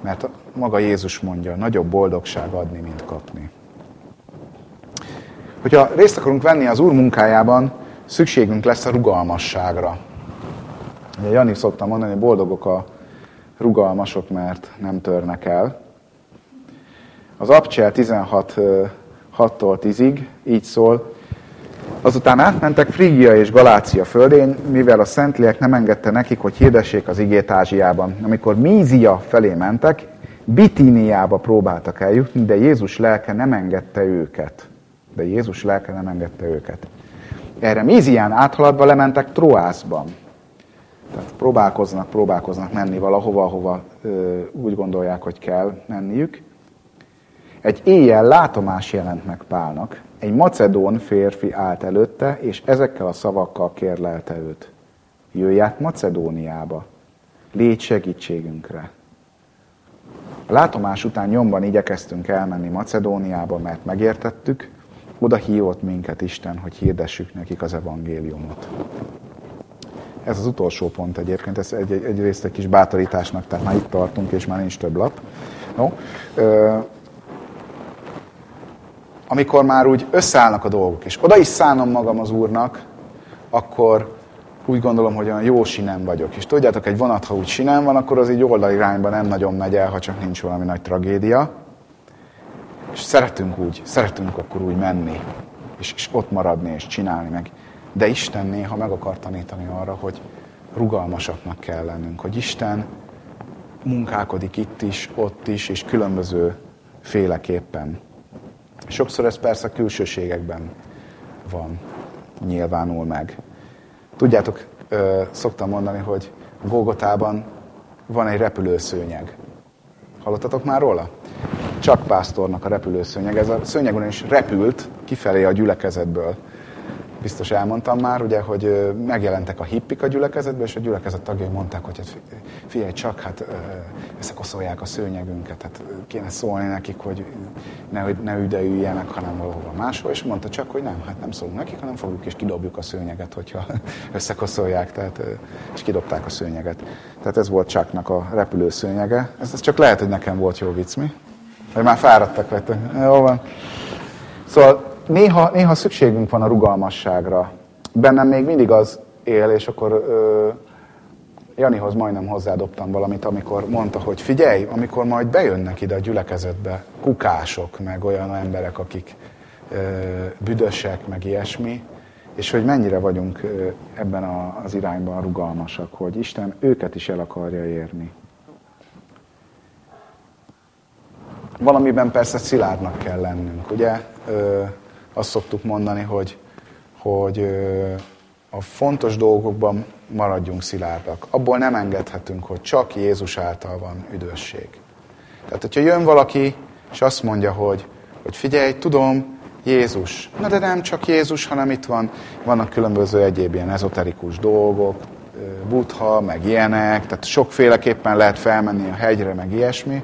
Mert maga Jézus mondja, nagyobb boldogság adni, mint kapni. Hogyha részt akarunk venni az Úr munkájában, szükségünk lesz a rugalmasságra. Ugye Jani szokta mondani, hogy boldogok a rugalmasok, mert nem törnek el. Az Abcsel 16 6-tól 10-ig így szól. Azután átmentek Frigia és Galácia földén, mivel a Szentlélek nem engedte nekik, hogy hirdessék az igét Ázsiában. Amikor Mízia felé mentek, Bitíniába próbáltak eljutni, de Jézus lelke nem engedte őket. De Jézus lelke nem engedte őket. Erre Mízián áthaladva lementek Troászban. Tehát próbálkoznak, próbálkoznak menni valahova, ahova ö, úgy gondolják, hogy kell menniük. Egy éjjel látomás jelent meg Pálnak. Egy macedón férfi állt előtte, és ezekkel a szavakkal kérlelte őt. Jöjj át Macedóniába, légy segítségünkre. A látomás után nyomban igyekeztünk elmenni Macedóniába, mert megértettük, oda hívott minket Isten, hogy hirdessük nekik az evangéliumot. Ez az utolsó pont egyébként, ez egy, egy, egyrészt egy kis bátorításnak, tehát már itt tartunk, és már nincs több lap. No, amikor már úgy összeállnak a dolgok, és oda is szánom magam az Úrnak, akkor úgy gondolom, hogy olyan jó sinem vagyok. És tudjátok, egy vonat, ha úgy sinem van, akkor az így oldalirányba nem nagyon megy el, ha csak nincs valami nagy tragédia. És szeretünk úgy, szeretünk akkor úgy menni, és, és ott maradni, és csinálni meg. De Isten néha meg akar tanítani arra, hogy rugalmasaknak kell lennünk, hogy Isten munkálkodik itt is, ott is, és különböző féleképpen. Sokszor ez persze külsőségekben van, nyilvánul meg. Tudjátok, szoktam mondani, hogy Gógotában van egy repülőszőnyeg. Hallottatok már róla? Csak pásztornak a repülőszőnyeg. Ez a szőnyeg is repült kifelé a gyülekezetből biztos elmondtam már, ugye, hogy megjelentek a hippik a gyülekezetben, és a gyülekezet tagjai mondták, hogy hát figyelj csak, hát összekoszolják a szőnyegünket, hát kéne szólni nekik, hogy ne, ne üljenek, hanem valahova máshol, és mondta csak, hogy nem, hát nem szólunk nekik, hanem fogjuk és kidobjuk a szőnyeget, hogyha összekoszolják, tehát, és kidobták a szőnyeget. Tehát ez volt Csaknak a repülő szőnyege. Ez, ez csak lehet, hogy nekem volt jó vicc, mi? Vagy már fáradtak vagytok. Jó van. Szóval néha, néha szükségünk van a rugalmasságra. Bennem még mindig az él, és akkor ö, Janihoz majdnem hozzádobtam valamit, amikor mondta, hogy figyelj, amikor majd bejönnek ide a gyülekezetbe kukások, meg olyan emberek, akik ö, büdösek, meg ilyesmi, és hogy mennyire vagyunk ebben az irányban rugalmasak, hogy Isten őket is el akarja érni. Valamiben persze szilárdnak kell lennünk, ugye? Azt szoktuk mondani, hogy, hogy a fontos dolgokban maradjunk szilárdak. Abból nem engedhetünk, hogy csak Jézus által van üdvösség. Tehát, hogyha jön valaki, és azt mondja, hogy, hogy figyelj, tudom, Jézus. Na de nem csak Jézus, hanem itt van, vannak különböző egyéb ilyen ezoterikus dolgok, butha, meg ilyenek, tehát sokféleképpen lehet felmenni a hegyre, meg ilyesmi.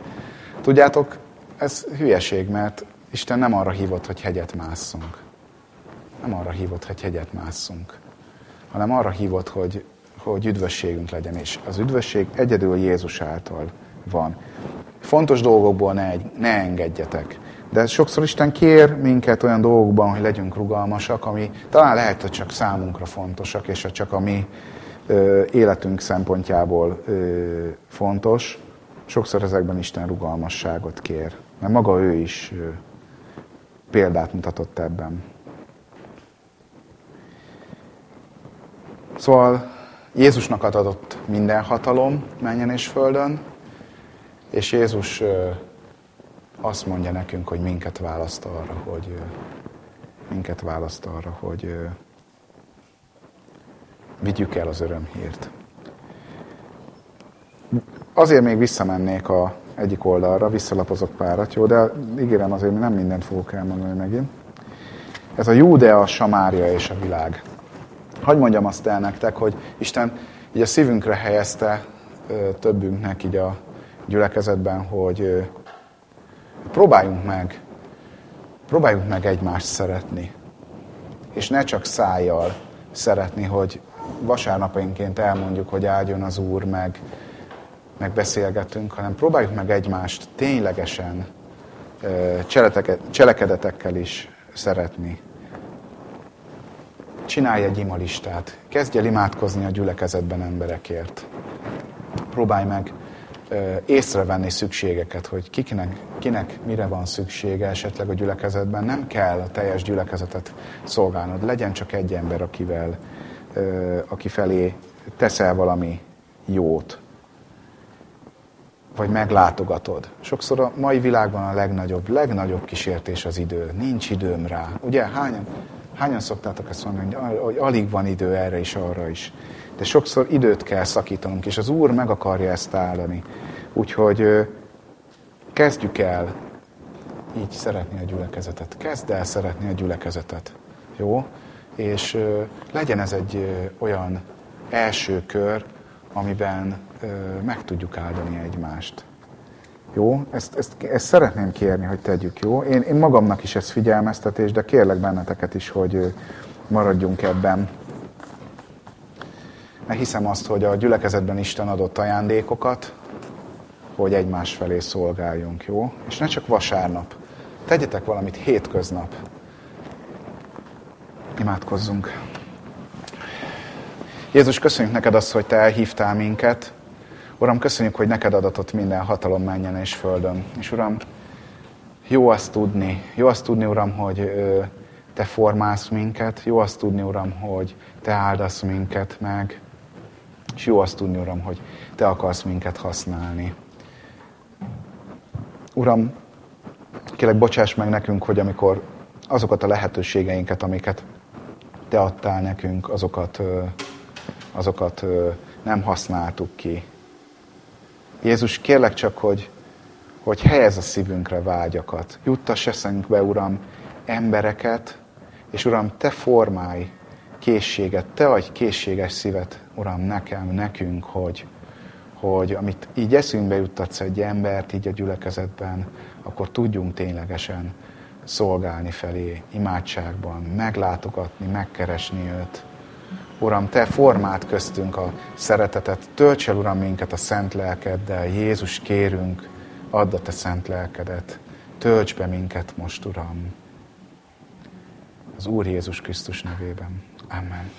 Tudjátok, ez hülyeség, mert Isten nem arra hívott, hogy hegyet másszunk. Nem arra hívott, hogy hegyet másszunk, hanem arra hívott, hogy, hogy üdvösségünk legyen, és az üdvösség egyedül Jézus által van. Fontos dolgokból ne, ne engedjetek. De sokszor Isten kér minket olyan dolgokban, hogy legyünk rugalmasak, ami talán lehet, hogy csak számunkra fontosak, és csak a mi ö, életünk szempontjából ö, fontos. Sokszor ezekben Isten rugalmasságot kér, mert maga ő is ö, példát mutatott ebben. Szóval Jézusnak adott minden hatalom menjen és földön, és Jézus azt mondja nekünk, hogy minket választ arra, hogy minket választ arra, hogy vigyük el az örömhírt. Azért még visszamennék a egyik oldalra, visszalapozok párat, jó, de ígérem azért nem mindent fogok elmondani megint. Ez a Júdea, Samária és a világ. Hagy mondjam azt el nektek, hogy Isten így a szívünkre helyezte többünknek így a gyülekezetben, hogy próbáljunk meg, próbáljunk meg egymást szeretni. És ne csak szájjal szeretni, hogy vasárnapainként elmondjuk, hogy áldjon az Úr, meg, meg beszélgetünk, hanem próbáljuk meg egymást ténylegesen cselekedetekkel is szeretni. Csinálj egy imalistát. Kezdj el imádkozni a gyülekezetben emberekért. Próbálj meg észrevenni szükségeket, hogy kikinek, kinek mire van szüksége esetleg a gyülekezetben. Nem kell a teljes gyülekezetet szolgálnod. Legyen csak egy ember, akivel, aki felé teszel valami jót, vagy meglátogatod. Sokszor a mai világban a legnagyobb, legnagyobb kísértés az idő. Nincs időm rá. Ugye, hányan, hányan szoktátok ezt mondani, hogy, alig van idő erre is, arra is. De sokszor időt kell szakítanunk, és az Úr meg akarja ezt áldani. Úgyhogy kezdjük el így szeretni a gyülekezetet. Kezd el szeretni a gyülekezetet. Jó? És legyen ez egy olyan első kör, amiben meg tudjuk áldani egymást. Jó? Ezt, ezt, ezt szeretném kérni, hogy tegyük, jó? Én, én magamnak is ez figyelmeztetés, de kérlek benneteket is, hogy maradjunk ebben. Mert hiszem azt, hogy a gyülekezetben Isten adott ajándékokat, hogy egymás felé szolgáljunk, jó? És ne csak vasárnap. Tegyetek valamit hétköznap. Imádkozzunk. Jézus, köszönjük neked azt, hogy te elhívtál minket. Uram, köszönjük, hogy neked adatott minden hatalom menjen és földön. És Uram, jó azt tudni, jó azt tudni, Uram, hogy te formálsz minket, jó azt tudni, Uram, hogy te áldasz minket meg, és jó azt tudni, Uram, hogy te akarsz minket használni. Uram, kérlek, bocsáss meg nekünk, hogy amikor azokat a lehetőségeinket, amiket te adtál nekünk, azokat, azokat nem használtuk ki. Jézus, kérlek csak, hogy, hogy helyez a szívünkre vágyakat. Juttass eszünkbe, Uram, embereket, és Uram, Te formálj készséget, Te adj készséges szívet, Uram, nekem, nekünk, hogy, hogy amit így eszünkbe juttatsz egy embert, így a gyülekezetben, akkor tudjunk ténylegesen szolgálni felé, imádságban, meglátogatni, megkeresni őt. Uram, Te formát köztünk a szeretetet, tölts el, Uram, minket a szent lelkeddel. Jézus, kérünk, add a Te szent lelkedet. Tölts be minket most, Uram. Az Úr Jézus Krisztus nevében. Amen.